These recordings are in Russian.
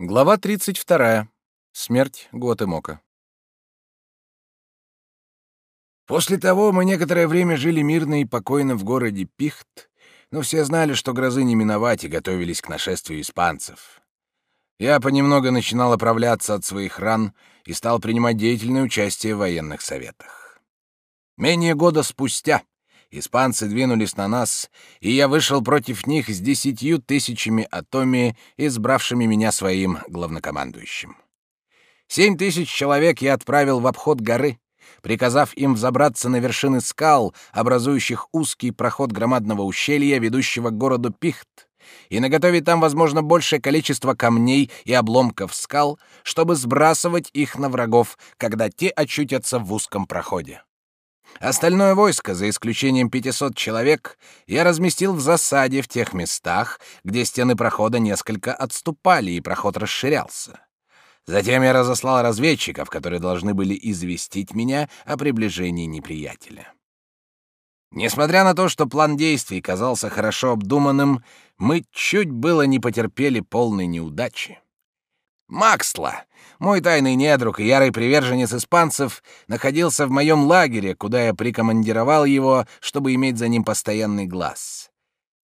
Глава 32. Смерть Гуатемока. После того мы некоторое время жили мирно и покойно в городе Пихт, но все знали, что грозы не миновать и готовились к нашествию испанцев. Я понемногу начинал оправляться от своих ран и стал принимать деятельное участие в военных советах. Менее года спустя Испанцы двинулись на нас, и я вышел против них с десятью тысячами атоми, избравшими меня своим главнокомандующим. Семь тысяч человек я отправил в обход горы, приказав им взобраться на вершины скал, образующих узкий проход громадного ущелья, ведущего к городу Пихт, и наготовить там, возможно, большее количество камней и обломков скал, чтобы сбрасывать их на врагов, когда те очутятся в узком проходе. Остальное войско, за исключением 500 человек, я разместил в засаде в тех местах, где стены прохода несколько отступали и проход расширялся. Затем я разослал разведчиков, которые должны были известить меня о приближении неприятеля. Несмотря на то, что план действий казался хорошо обдуманным, мы чуть было не потерпели полной неудачи. Максла, мой тайный недруг и ярый приверженец испанцев, находился в моем лагере, куда я прикомандировал его, чтобы иметь за ним постоянный глаз.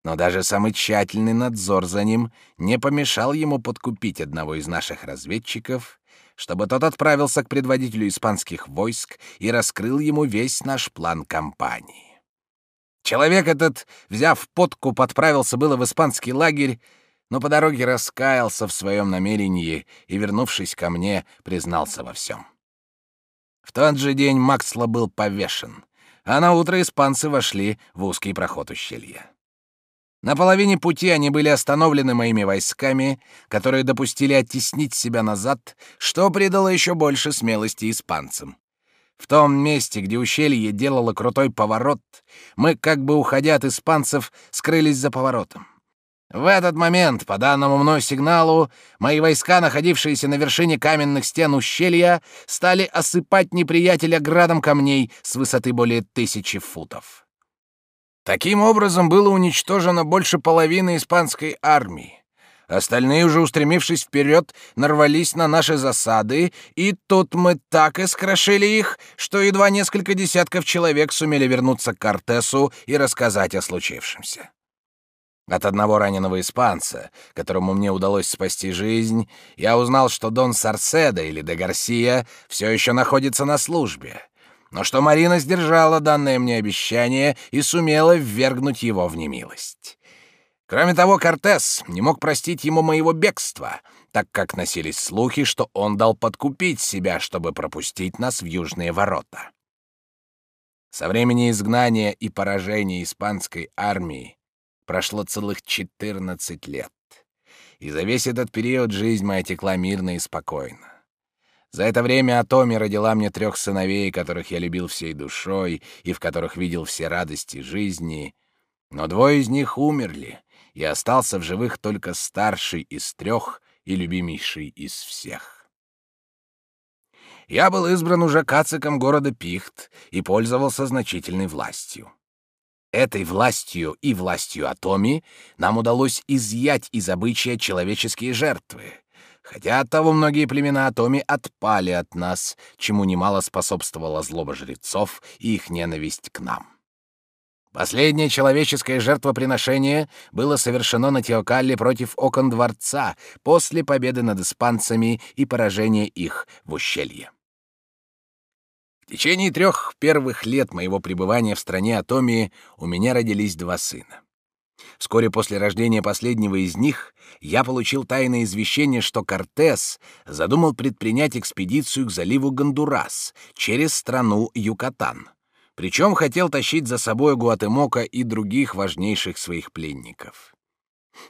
Но даже самый тщательный надзор за ним не помешал ему подкупить одного из наших разведчиков, чтобы тот отправился к предводителю испанских войск и раскрыл ему весь наш план кампании. Человек этот, взяв подкуп, отправился было в испанский лагерь, но по дороге раскаялся в своем намерении и, вернувшись ко мне, признался во всем. В тот же день Максла был повешен, а на утро испанцы вошли в узкий проход ущелья. На половине пути они были остановлены моими войсками, которые допустили оттеснить себя назад, что придало еще больше смелости испанцам. В том месте, где ущелье делало крутой поворот, мы, как бы уходя от испанцев, скрылись за поворотом. В этот момент, по данному мной сигналу, мои войска, находившиеся на вершине каменных стен ущелья, стали осыпать неприятеля градом камней с высоты более тысячи футов. Таким образом было уничтожено больше половины испанской армии. Остальные, уже устремившись вперед, нарвались на наши засады, и тут мы так искрошили их, что едва несколько десятков человек сумели вернуться к Кортесу и рассказать о случившемся. От одного раненого испанца, которому мне удалось спасти жизнь, я узнал, что Дон Сарседа или де Гарсия все еще находится на службе, но что Марина сдержала данное мне обещание и сумела ввергнуть его в немилость. Кроме того, Кортес не мог простить ему моего бегства, так как носились слухи, что он дал подкупить себя, чтобы пропустить нас в южные ворота. Со времени изгнания и поражения испанской армии прошло целых четырнадцать лет. И за весь этот период жизнь моя текла мирно и спокойно. За это время Атоми родила мне трех сыновей, которых я любил всей душой и в которых видел все радости жизни. Но двое из них умерли, и остался в живых только старший из трех и любимейший из всех. Я был избран уже кациком города Пихт и пользовался значительной властью. Этой властью и властью Атоми нам удалось изъять из обычая человеческие жертвы. Хотя от того многие племена Атоми отпали от нас, чему немало способствовала злоба жрецов и их ненависть к нам. Последнее человеческое жертвоприношение было совершено на Теокалле против окон дворца после победы над испанцами и поражения их в ущелье. В течение трех первых лет моего пребывания в стране Атомии у меня родились два сына. Вскоре после рождения последнего из них я получил тайное извещение, что Кортес задумал предпринять экспедицию к заливу Гондурас через страну Юкатан. Причем хотел тащить за собой Гуатемока и других важнейших своих пленников.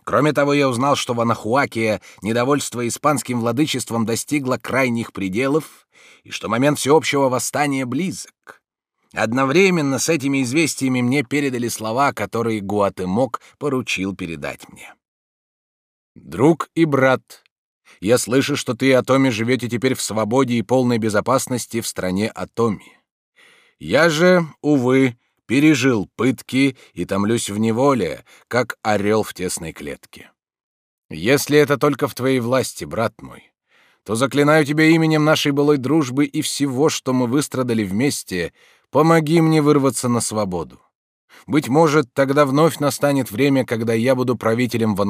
Кроме того, я узнал, что в Анахуаке недовольство испанским владычеством достигло крайних пределов и что момент всеобщего восстания близок. Одновременно с этими известиями мне передали слова, которые Гуатемок поручил передать мне. «Друг и брат, я слышу, что ты и Атоми живете теперь в свободе и полной безопасности в стране Атоми. Я же, увы, пережил пытки и томлюсь в неволе, как орел в тесной клетке. Если это только в твоей власти, брат мой, то заклинаю тебя именем нашей былой дружбы и всего, что мы выстрадали вместе, помоги мне вырваться на свободу. Быть может, тогда вновь настанет время, когда я буду правителем в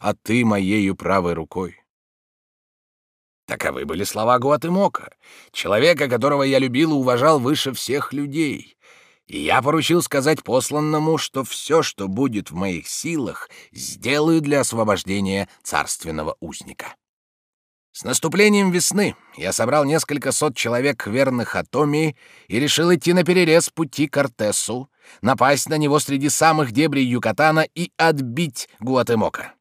а ты моею правой рукой. Таковы были слова Гуатемока, человека, которого я любил и уважал выше всех людей. И я поручил сказать посланному, что все, что будет в моих силах, сделаю для освобождения царственного узника. С наступлением весны я собрал несколько сот человек верных Атомии и решил идти на перерез пути к Артесу, напасть на него среди самых дебрей Юкатана и отбить Гуатемока.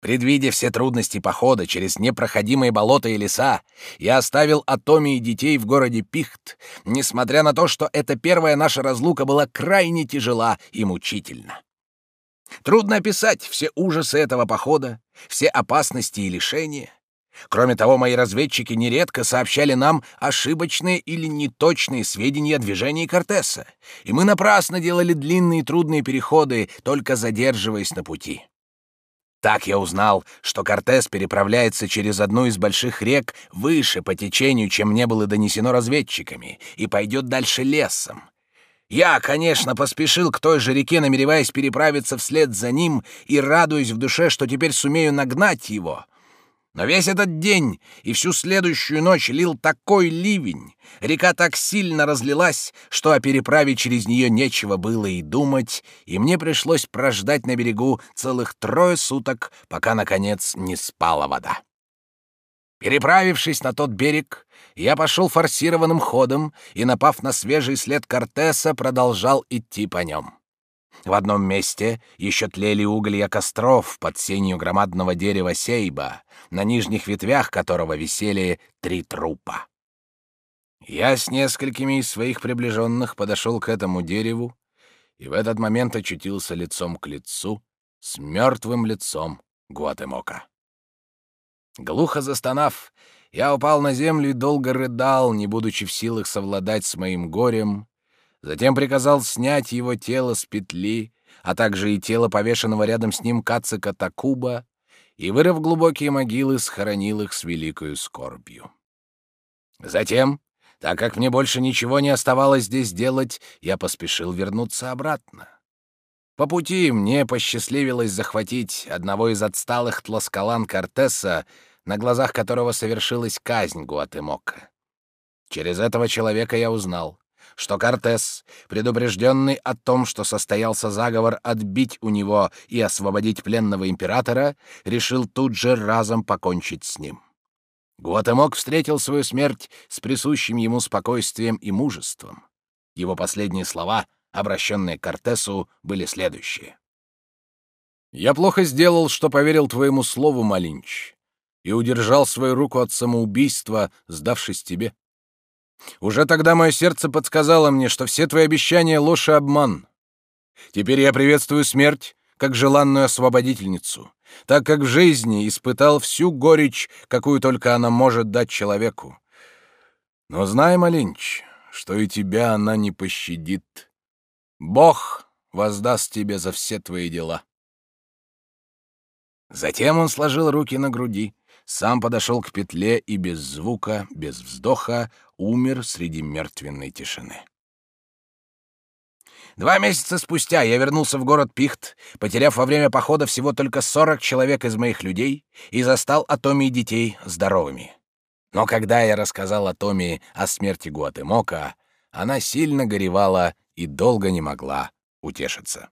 Предвидя все трудности похода через непроходимые болота и леса, я оставил Атоми и детей в городе Пихт, несмотря на то, что эта первая наша разлука была крайне тяжела и мучительна. Трудно описать все ужасы этого похода, все опасности и лишения. Кроме того, мои разведчики нередко сообщали нам ошибочные или неточные сведения о движении Кортеса, и мы напрасно делали длинные трудные переходы, только задерживаясь на пути. Так я узнал, что Кортес переправляется через одну из больших рек выше по течению, чем мне было донесено разведчиками, и пойдет дальше лесом. Я, конечно, поспешил к той же реке, намереваясь переправиться вслед за ним и радуясь в душе, что теперь сумею нагнать его — но весь этот день и всю следующую ночь лил такой ливень, река так сильно разлилась, что о переправе через нее нечего было и думать, и мне пришлось прождать на берегу целых трое суток, пока, наконец, не спала вода. Переправившись на тот берег, я пошел форсированным ходом и, напав на свежий след Кортеса, продолжал идти по нем. В одном месте еще тлели уголья костров под сенью громадного дерева сейба, на нижних ветвях которого висели три трупа. Я с несколькими из своих приближенных подошел к этому дереву и в этот момент очутился лицом к лицу с мертвым лицом Гуатемока. Глухо застонав, я упал на землю и долго рыдал, не будучи в силах совладать с моим горем, Затем приказал снять его тело с петли, а также и тело повешенного рядом с ним Кацика Такуба, и, вырыв глубокие могилы, схоронил их с великою скорбью. Затем, так как мне больше ничего не оставалось здесь делать, я поспешил вернуться обратно. По пути мне посчастливилось захватить одного из отсталых тласкалан Кортеса, на глазах которого совершилась казнь Гуатемока. Через этого человека я узнал, что Кортес, предупрежденный о том, что состоялся заговор отбить у него и освободить пленного императора, решил тут же разом покончить с ним. Гуатемок встретил свою смерть с присущим ему спокойствием и мужеством. Его последние слова, обращенные к Кортесу, были следующие. «Я плохо сделал, что поверил твоему слову, Малинч, и удержал свою руку от самоубийства, сдавшись тебе. Уже тогда мое сердце подсказало мне, что все твои обещания — ложь и обман. Теперь я приветствую смерть как желанную освободительницу, так как в жизни испытал всю горечь, какую только она может дать человеку. Но знай, Малинч, что и тебя она не пощадит. Бог воздаст тебе за все твои дела. Затем он сложил руки на груди, сам подошел к петле и без звука, без вздоха умер среди мертвенной тишины. Два месяца спустя я вернулся в город Пихт, потеряв во время похода всего только сорок человек из моих людей и застал Атоми и детей здоровыми. Но когда я рассказал Атоми о смерти Гуатемока, она сильно горевала и долго не могла утешиться.